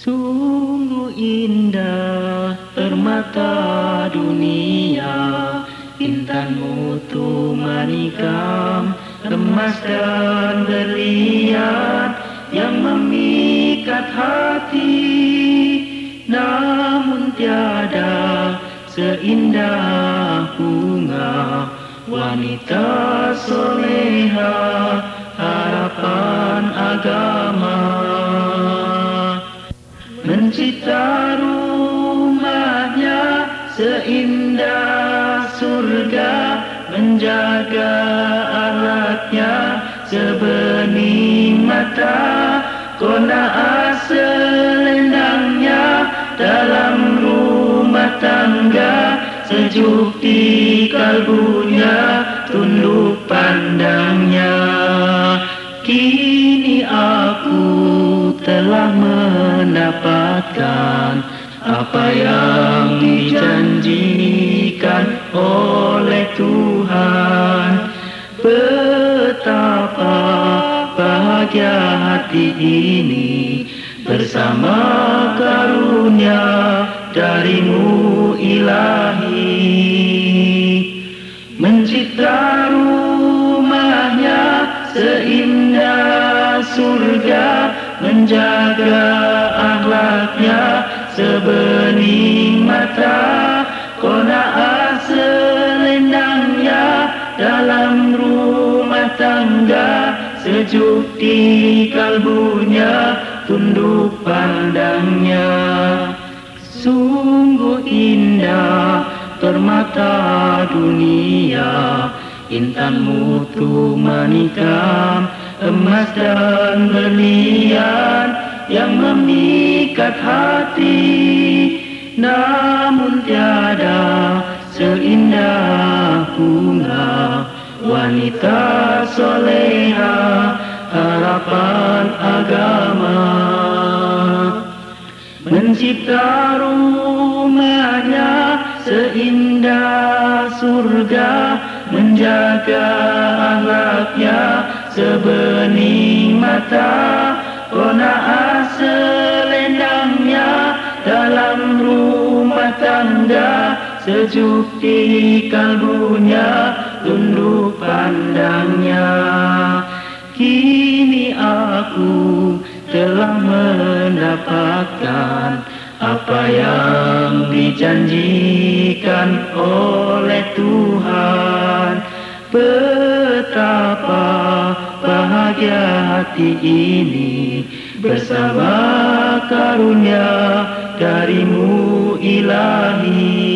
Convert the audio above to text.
Sungguh indah permata dunia Intan mutu manikam Emas dan berlian Yang memikat hati. Namun tiada seindah bunga Wanita soleha harapan agama Mencipta rumahnya seindah surga Menjaga alatnya sebening mata Kona selendangnya dalam rumah tangga Sejuk di kalbunya tunduk pandangnya telah mendapatkan apa yang dijanjikan oleh Tuhan. Betapa bahagia hati ini bersama karunia darimu ilahi. Mencipta rumahnya seindah surga Menjaga akhlaknya sebening mata Kona selendangnya dalam rumah tangga Sejuk di kalbunya tunduk pandangnya. Sungguh indah permata dunia Intan mutu manikam Emas dan berlian Yang memikat hati. Namun tiada seindah bunga Wanita soleha harapan agama. Mencipta rumahnya seindah surga Menjaga ahlaknya sebening mata Kona selendangnya dalam rumah tangga. Sejuk di kalbunya tunduk pandangnya. Kini aku telah mendapatkan apa yang dijanjikan oleh Tuhan. Betapa bahagia hati ini bersama karunia darimu ilahi